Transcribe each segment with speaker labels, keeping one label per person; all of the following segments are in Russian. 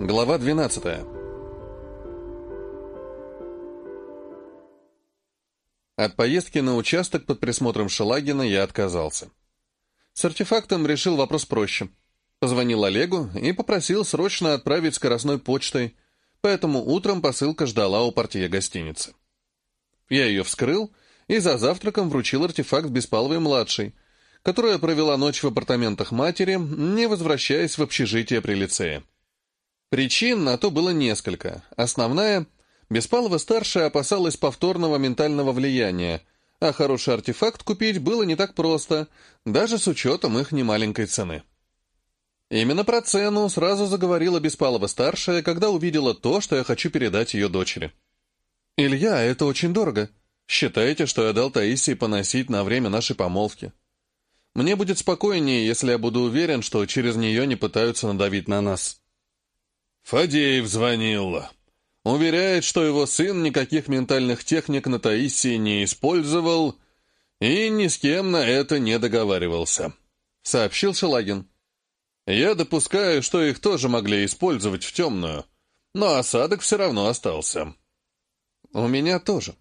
Speaker 1: Глава 12 От поездки на участок под присмотром Шелагина я отказался. С артефактом решил вопрос проще. Позвонил Олегу и попросил срочно отправить скоростной почтой, поэтому утром посылка ждала у портье гостиницы. Я ее вскрыл и за завтраком вручил артефакт Беспаловой-младшей, которая провела ночь в апартаментах матери, не возвращаясь в общежитие при лицее. Причин на то было несколько. Основная — Беспалова-старшая опасалась повторного ментального влияния, а хороший артефакт купить было не так просто, даже с учетом их немаленькой цены. Именно про цену сразу заговорила Беспалова-старшая, когда увидела то, что я хочу передать ее дочери. «Илья, это очень дорого. Считайте, что я дал Таисии поносить на время нашей помолвки. Мне будет спокойнее, если я буду уверен, что через нее не пытаются надавить на нас».
Speaker 2: Фадеев звонил. Уверяет, что его сын никаких ментальных техник на Таисии не использовал и ни с кем на это не договаривался, — сообщил Шелагин. Я допускаю, что их тоже могли использовать в темную, но осадок все равно остался.
Speaker 1: У меня тоже.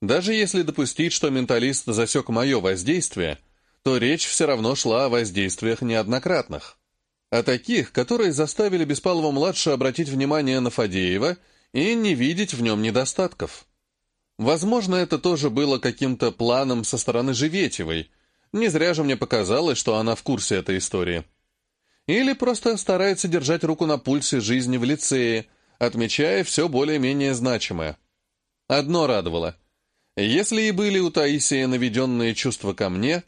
Speaker 1: Даже если допустить, что менталист засек мое воздействие, то речь все равно шла о воздействиях неоднократных а таких, которые заставили Беспалова-младшего обратить внимание на Фадеева и не видеть в нем недостатков. Возможно, это тоже было каким-то планом со стороны Живетевой. Не зря же мне показалось, что она в курсе этой истории. Или просто старается держать руку на пульсе жизни в лицее, отмечая все более-менее значимое. Одно радовало. Если и были у Таисии наведенные чувства ко мне,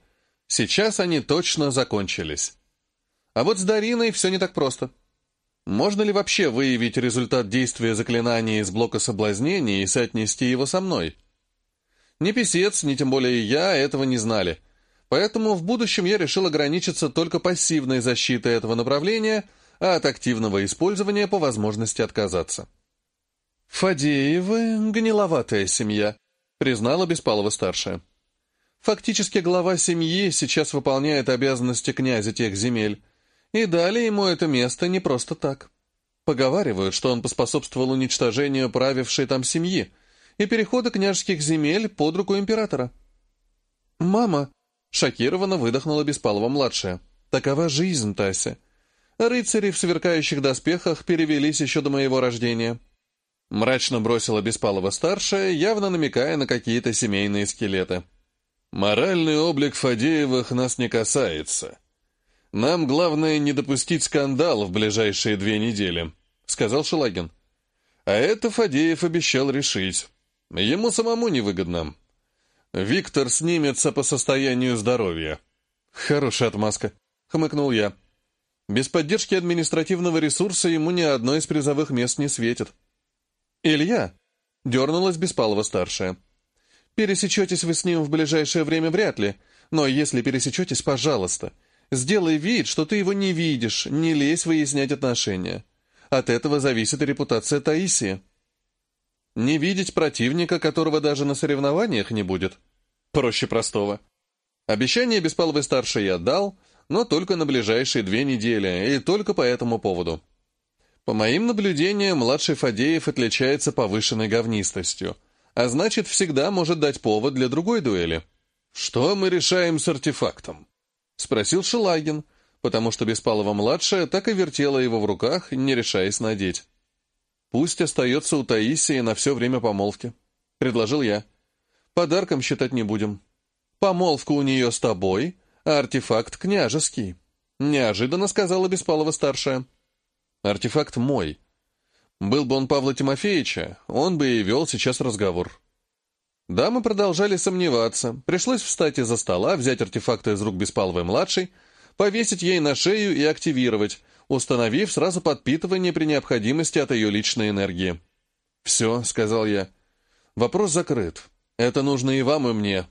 Speaker 1: сейчас они точно закончились. А вот с Дариной все не так просто. Можно ли вообще выявить результат действия заклинания из блока соблазнения и соотнести его со мной? Ни писец, ни тем более я этого не знали. Поэтому в будущем я решил ограничиться только пассивной защитой этого направления, а от активного использования по возможности отказаться. «Фадеевы — гниловатая семья», — признала Беспалова-старшая. «Фактически глава семьи сейчас выполняет обязанности князя тех земель, и дали ему это место не просто так. Поговаривают, что он поспособствовал уничтожению правившей там семьи и перехода княжеских земель под руку императора. «Мама!» — шокированно выдохнула Беспалова-младшая. «Такова жизнь, Тася. Рыцари в сверкающих доспехах перевелись еще до моего рождения». Мрачно бросила Беспалова-старшая, явно намекая на какие-то семейные скелеты.
Speaker 2: «Моральный облик Фадеевых нас не касается», «Нам главное не допустить скандал в ближайшие две недели», — сказал Шелагин. А это Фадеев обещал решить. Ему самому невыгодно. Виктор снимется по состоянию здоровья.
Speaker 1: «Хорошая отмазка», — хмыкнул я. «Без поддержки административного ресурса ему ни одно из призовых мест не светит». «Илья», — дернулась Беспалова-старшая. «Пересечетесь вы с ним в ближайшее время вряд ли, но если пересечетесь, пожалуйста, Сделай вид, что ты его не видишь, не лезь выяснять отношения. От этого зависит репутация Таисии. Не видеть противника, которого даже на соревнованиях не будет. Проще простого. Обещание Беспаловой старшей я дал, но только на ближайшие две недели, и только по этому поводу. По моим наблюдениям, младший Фадеев отличается повышенной говнистостью, а значит, всегда может дать повод для другой дуэли.
Speaker 2: Что мы решаем с артефактом?
Speaker 1: — спросил Шелагин, потому что Беспалова-младшая так и вертела его в руках, не решаясь надеть. «Пусть остается у Таисии на все время помолвки», — предложил я. «Подарком считать не будем. Помолвка у нее с тобой, а артефакт княжеский», — неожиданно сказала Беспалова-старшая. «Артефакт мой. Был бы он Павла Тимофеевича, он бы и вел сейчас разговор». Да, мы продолжали сомневаться. Пришлось встать из-за стола, взять артефакты из рук Беспаловой-младшей, повесить ей на шею и активировать, установив сразу подпитывание при необходимости от ее личной энергии. «Все», — сказал я. «Вопрос закрыт. Это нужно и вам, и мне».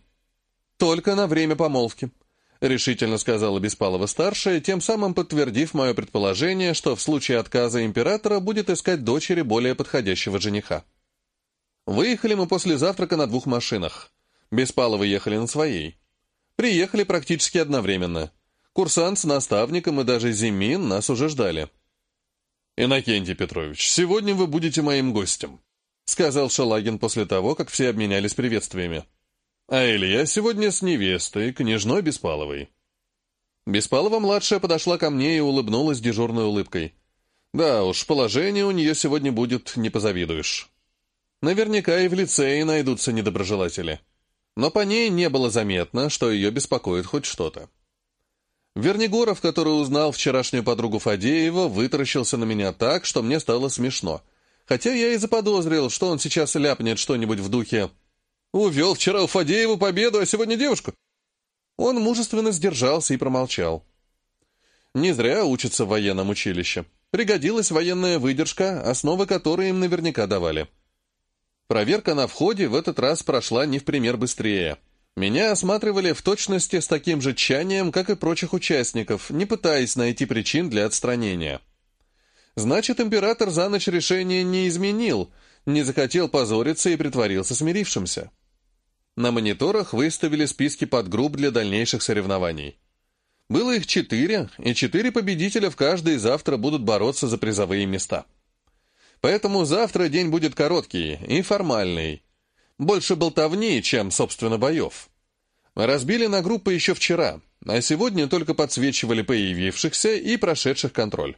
Speaker 1: «Только на время помолвки», — решительно сказала Беспалова-старшая, тем самым подтвердив мое предположение, что в случае отказа императора будет искать дочери более подходящего жениха. Выехали мы после завтрака на двух машинах. Беспаловы ехали на своей. Приехали практически одновременно. Курсант с наставником и даже Зимин нас уже ждали.
Speaker 2: «Иннокентий Петрович, сегодня вы будете моим гостем», — сказал Шалагин после того, как все обменялись приветствиями. «А Илья сегодня с невестой, княжной Беспаловой».
Speaker 1: Беспалова-младшая подошла ко мне и улыбнулась дежурной улыбкой. Да уж, положение у нее сегодня будет, не позавидуешь. Наверняка и в лицее найдутся недоброжелатели. Но по ней не было заметно, что ее беспокоит хоть что-то. Вернигоров, который узнал вчерашнюю подругу Фадеева, вытаращился на меня так, что мне стало смешно. Хотя я и заподозрил, что он сейчас ляпнет что-нибудь в духе «Увел вчера у Фадеева победу, а сегодня девушку». Он мужественно сдержался и промолчал. Не зря учится в военном училище. Пригодилась военная выдержка, основы которой им наверняка давали. Проверка на входе в этот раз прошла не в пример быстрее. Меня осматривали в точности с таким же тщанием, как и прочих участников, не пытаясь найти причин для отстранения. Значит, император за ночь решение не изменил, не захотел позориться и притворился смирившимся. На мониторах выставили списки подгрупп для дальнейших соревнований. Было их четыре, и четыре победителя в каждой завтра будут бороться за призовые места. Поэтому завтра день будет короткий и формальный. Больше болтовни, чем, собственно, боев. Разбили на группы еще вчера, а сегодня только подсвечивали появившихся и прошедших контроль.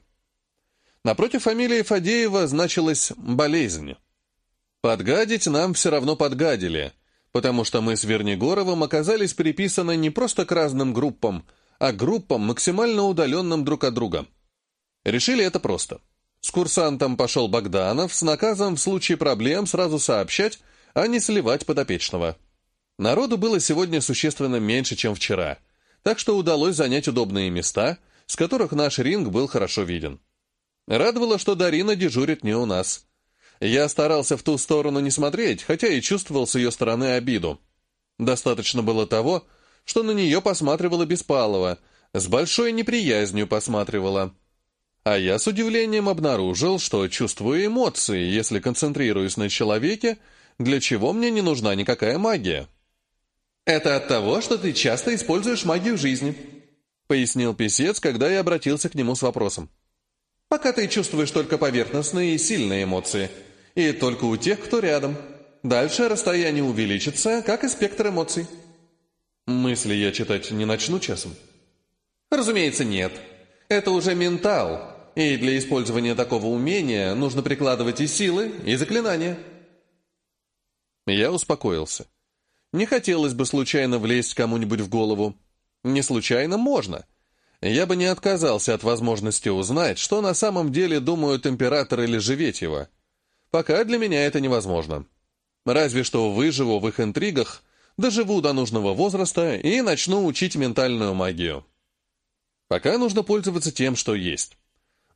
Speaker 1: Напротив фамилии Фадеева значилась «болезнь». Подгадить нам все равно подгадили, потому что мы с Вернигоровым оказались приписаны не просто к разным группам, а группам, максимально удаленным друг от друга. Решили это просто. С курсантом пошел Богданов с наказом в случае проблем сразу сообщать, а не сливать подопечного. Народу было сегодня существенно меньше, чем вчера, так что удалось занять удобные места, с которых наш ринг был хорошо виден. Радовало, что Дарина дежурит не у нас. Я старался в ту сторону не смотреть, хотя и чувствовал с ее стороны обиду. Достаточно было того, что на нее посматривала Беспалова, с большой неприязнью посматривала. А я с удивлением обнаружил, что чувствую эмоции, если концентрируюсь на человеке, для чего мне не нужна никакая магия. «Это от того, что ты часто используешь магию жизни», — пояснил писец, когда я обратился к нему с вопросом. «Пока ты чувствуешь только поверхностные и сильные эмоции, и только у тех, кто рядом. Дальше расстояние увеличится, как и спектр эмоций».
Speaker 2: Мысли я читать не начну часом?
Speaker 1: Разумеется, нет. Это уже ментал, и для использования такого умения нужно прикладывать и силы, и заклинания. Я успокоился. Не хотелось бы случайно влезть кому-нибудь в голову. Не случайно можно. Я бы не отказался от возможности узнать, что на самом деле думают император или Живетьева. Пока для меня это невозможно. Разве что выживу в их интригах доживу до нужного возраста и начну учить ментальную магию. Пока нужно пользоваться тем, что есть.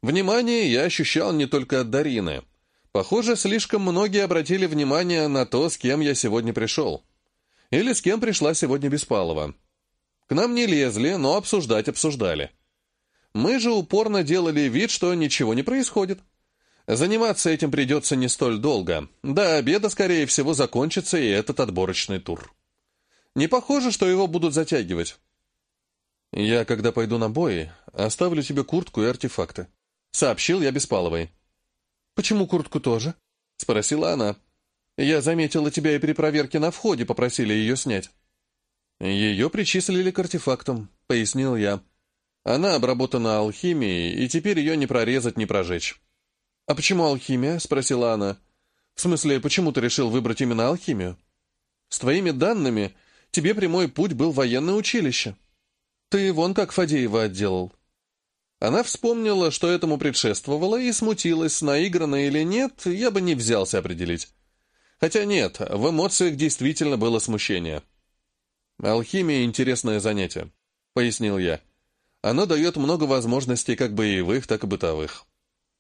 Speaker 1: Внимание я ощущал не только от Дарины. Похоже, слишком многие обратили внимание на то, с кем я сегодня пришел. Или с кем пришла сегодня Беспалова. К нам не лезли, но обсуждать обсуждали. Мы же упорно делали вид, что ничего не происходит. Заниматься этим придется не столь долго. До обеда, скорее всего, закончится и этот отборочный тур. Не похоже, что его будут затягивать. «Я, когда пойду на бои, оставлю тебе куртку и артефакты», — сообщил я Беспаловой. «Почему куртку тоже?» — спросила она. «Я заметила тебя и при проверке на входе попросили ее снять». «Ее причислили к артефактам», — пояснил я. «Она обработана алхимией, и теперь ее не прорезать, не прожечь». «А почему алхимия?» — спросила она. «В смысле, почему ты решил выбрать именно алхимию?» «С твоими данными Тебе прямой путь был военное училище. Ты вон как Фадеева отделал». Она вспомнила, что этому предшествовало, и смутилась, наигранно или нет, я бы не взялся определить. Хотя нет, в эмоциях действительно было смущение. «Алхимия — интересное занятие», — пояснил я. «Оно дает много возможностей как боевых, так и бытовых.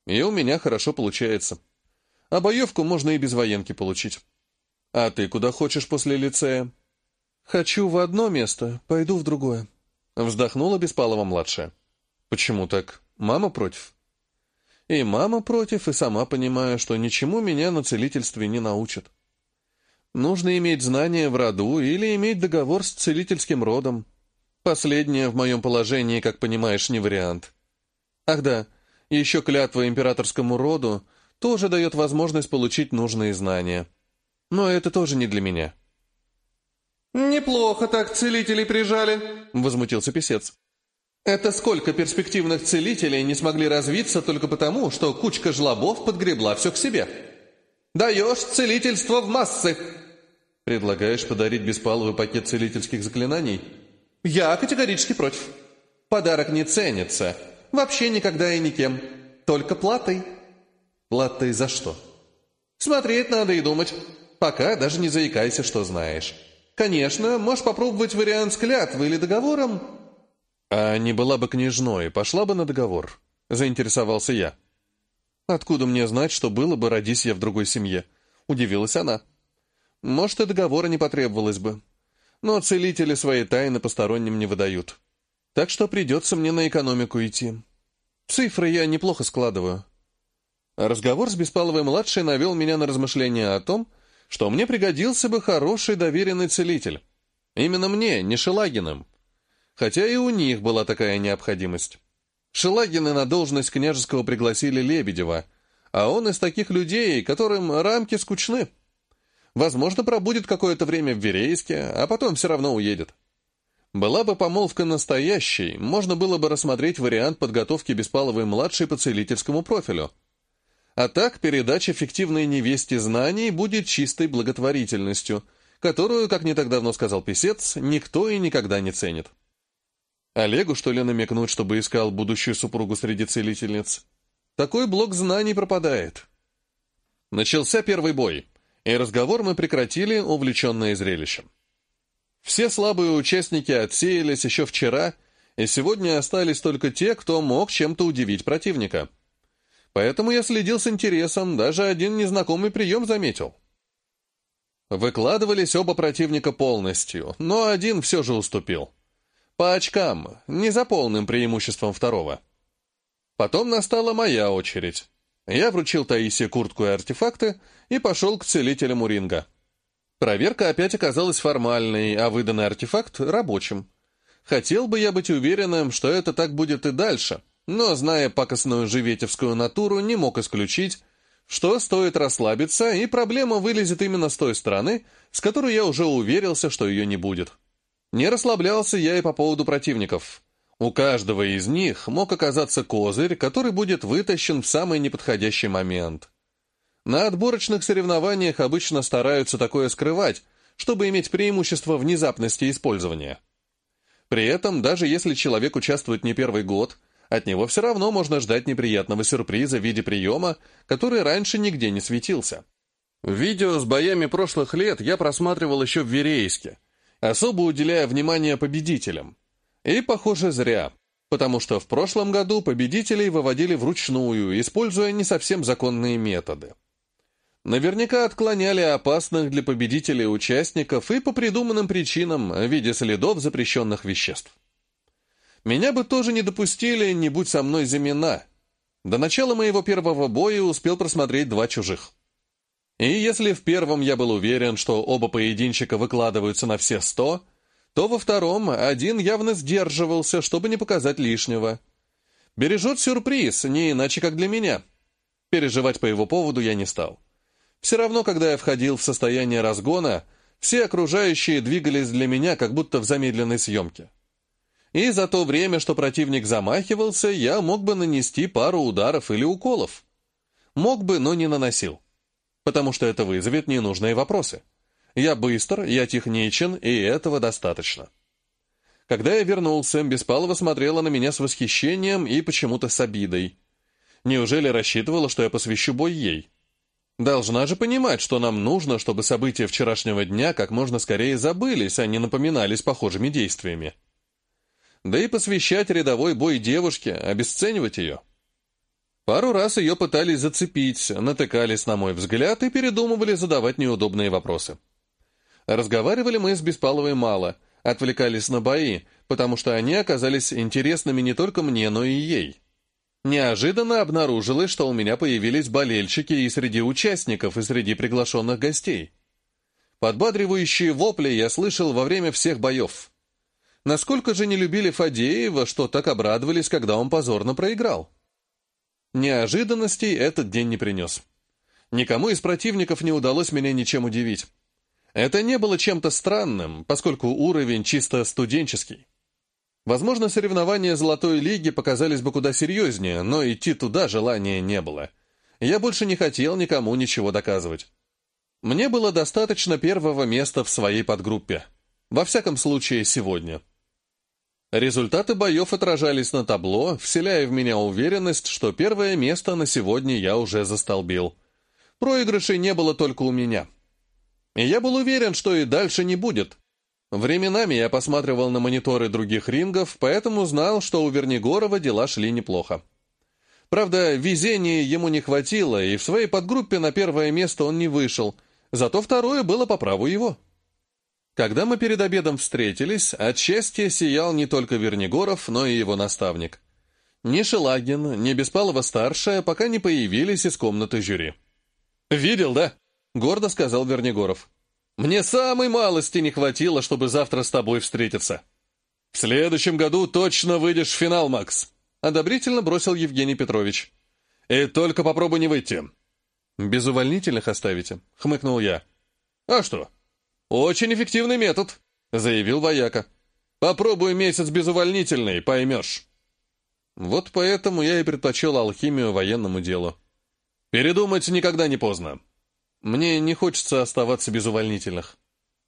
Speaker 1: И у меня хорошо получается. А боевку можно и без военки получить. А ты куда хочешь после лицея?» «Хочу в одно место, пойду в другое», — вздохнула Беспалова-младшая. «Почему так? Мама против?» «И мама против, и сама понимаю, что ничему меня на целительстве не научат. Нужно иметь знания в роду или иметь договор с целительским родом. Последнее в моем положении, как понимаешь, не вариант. Ах да, Еще клятва императорскому роду тоже дает возможность получить нужные знания. Но это тоже не для меня.
Speaker 2: «Неплохо так целителей прижали», —
Speaker 1: возмутился писец.
Speaker 2: «Это сколько перспективных целителей не смогли развиться только потому, что кучка жлобов подгребла все к себе? Даешь целительство в массы!»
Speaker 1: «Предлагаешь подарить беспаловый пакет целительских заклинаний?»
Speaker 2: «Я категорически против. Подарок не ценится. Вообще никогда и никем. Только платой».
Speaker 1: «Платой за что?»
Speaker 2: «Смотреть надо и думать. Пока даже не заикайся, что знаешь». «Конечно, можешь попробовать вариант с клятвой или договором».
Speaker 1: «А не была бы княжной, пошла бы на договор?» — заинтересовался я. «Откуда мне знать, что было бы, родись я в другой семье?» — удивилась она. «Может, и договора не потребовалось бы. Но целители свои тайны посторонним не выдают. Так что придется мне на экономику идти. Цифры я неплохо складываю». Разговор с Беспаловой-младшей навел меня на размышления о том, что мне пригодился бы хороший доверенный целитель. Именно мне, не Шелагиным. Хотя и у них была такая необходимость. Шелагины на должность княжеского пригласили Лебедева, а он из таких людей, которым рамки скучны. Возможно, пробудет какое-то время в Верейске, а потом все равно уедет. Была бы помолвка настоящей, можно было бы рассмотреть вариант подготовки Беспаловой-младшей по целительскому профилю – а так, передача фиктивной невесте знаний будет чистой благотворительностью, которую, как не так давно сказал писец, никто и никогда не ценит. Олегу, что ли, намекнуть, чтобы искал будущую супругу среди целительниц? Такой блок знаний пропадает. Начался первый бой, и разговор мы прекратили, увлеченные зрелищем. Все слабые участники отсеялись еще вчера, и сегодня остались только те, кто мог чем-то удивить противника — Поэтому я следил с интересом, даже один незнакомый прием заметил. Выкладывались оба противника полностью, но один все же уступил. По очкам, не за полным преимуществом второго. Потом настала моя очередь. Я вручил Таисе куртку и артефакты и пошел к целителям Уринга. Проверка опять оказалась формальной, а выданный артефакт — рабочим. Хотел бы я быть уверенным, что это так будет и дальше — но, зная пакостную живетевскую натуру, не мог исключить, что стоит расслабиться, и проблема вылезет именно с той стороны, с которой я уже уверился, что ее не будет. Не расслаблялся я и по поводу противников. У каждого из них мог оказаться козырь, который будет вытащен в самый неподходящий момент. На отборочных соревнованиях обычно стараются такое скрывать, чтобы иметь преимущество внезапности использования. При этом, даже если человек участвует не первый год – от него все равно можно ждать неприятного сюрприза в виде приема, который раньше нигде не светился. Видео с боями прошлых лет я просматривал еще в Верейске, особо уделяя внимание победителям. И, похоже, зря, потому что в прошлом году победителей выводили вручную, используя не совсем законные методы. Наверняка отклоняли опасных для победителей участников и по придуманным причинам в виде следов запрещенных веществ. Меня бы тоже не допустили, не будь со мной Зимина. До начала моего первого боя успел просмотреть два чужих. И если в первом я был уверен, что оба поединщика выкладываются на все сто, то во втором один явно сдерживался, чтобы не показать лишнего. Бережет сюрприз, не иначе, как для меня. Переживать по его поводу я не стал. Все равно, когда я входил в состояние разгона, все окружающие двигались для меня, как будто в замедленной съемке и за то время, что противник замахивался, я мог бы нанести пару ударов или уколов. Мог бы, но не наносил. Потому что это вызовет ненужные вопросы. Я быстр, я техничен, и этого достаточно. Когда я вернулся, Беспалова смотрела на меня с восхищением и почему-то с обидой. Неужели рассчитывала, что я посвящу бой ей? Должна же понимать, что нам нужно, чтобы события вчерашнего дня как можно скорее забылись, а не напоминались похожими действиями да и посвящать рядовой бой девушке, обесценивать ее. Пару раз ее пытались зацепить, натыкались на мой взгляд и передумывали задавать неудобные вопросы. Разговаривали мы с Беспаловой мало, отвлекались на бои, потому что они оказались интересными не только мне, но и ей. Неожиданно обнаружилось, что у меня появились болельщики и среди участников, и среди приглашенных гостей. Подбадривающие вопли я слышал во время всех боев. Насколько же не любили Фадеева, что так обрадовались, когда он позорно проиграл? Неожиданностей этот день не принес. Никому из противников не удалось меня ничем удивить. Это не было чем-то странным, поскольку уровень чисто студенческий. Возможно, соревнования Золотой Лиги показались бы куда серьезнее, но идти туда желания не было. Я больше не хотел никому ничего доказывать. Мне было достаточно первого места в своей подгруппе. Во всяком случае, сегодня. Результаты боев отражались на табло, вселяя в меня уверенность, что первое место на сегодня я уже застолбил. Проигрышей не было только у меня. И я был уверен, что и дальше не будет. Временами я посматривал на мониторы других рингов, поэтому знал, что у Вернигорова дела шли неплохо. Правда, везения ему не хватило, и в своей подгруппе на первое место он не вышел, зато второе было по праву его. Когда мы перед обедом встретились, от счастья сиял не только Вернигоров, но и его наставник. Ни Шелагин, ни Беспалова-старшая пока не появились из комнаты жюри. «Видел, да?» — гордо сказал Вернигоров. «Мне самой малости не хватило, чтобы завтра с тобой встретиться. В следующем году точно выйдешь в финал, Макс!» — одобрительно бросил Евгений Петрович. «И только попробуй не выйти». «Без увольнительных оставите?» — хмыкнул я. «А что?» «Очень эффективный метод», — заявил вояка. «Попробуй месяц без увольнительной, поймешь». Вот поэтому я и предпочел алхимию военному делу. Передумать никогда не поздно. Мне не хочется оставаться без увольнительных.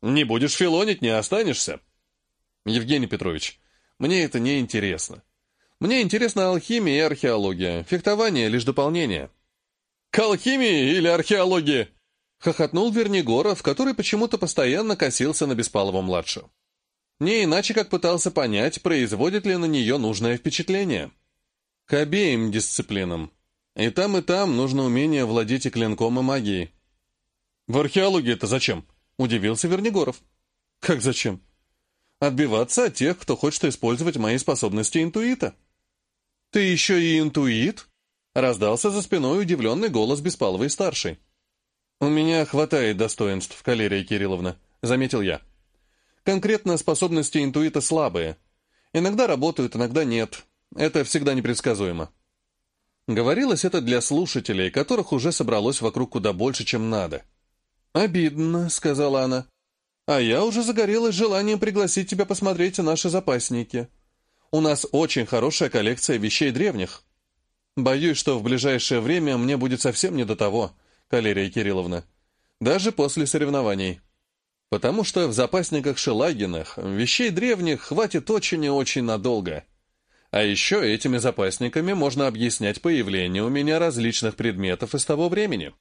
Speaker 1: Не будешь филонить, не останешься. Евгений Петрович, мне это не интересно. Мне интересна алхимия и археология. Фехтование — лишь дополнение. К алхимии или археологии? Хохотнул Вернигоров, который почему-то постоянно косился на Беспалова-младшую. Не иначе, как пытался понять, производит ли на нее нужное впечатление. К обеим дисциплинам. И там, и там нужно умение владеть и клинком, и магией. «В археологии это зачем?» — удивился Вернигоров. «Как зачем?» «Отбиваться от тех, кто хочет использовать мои способности интуита». «Ты еще и интуит?» — раздался за спиной удивленный голос Беспаловой-старшей. «У меня хватает достоинств, Калерия Кирилловна», — заметил я. «Конкретно способности интуита слабые. Иногда работают, иногда нет. Это всегда непредсказуемо». Говорилось это для слушателей, которых уже собралось вокруг куда больше, чем надо. «Обидно», — сказала она. «А я уже загорелась желанием пригласить тебя посмотреть наши запасники. У нас очень хорошая коллекция вещей древних. Боюсь, что в ближайшее время мне будет совсем не до того». Калерия Кирилловна, даже после соревнований. Потому что в запасниках Шелагинах вещей древних хватит очень и очень надолго. А еще этими запасниками можно объяснять появление у меня различных предметов из того времени.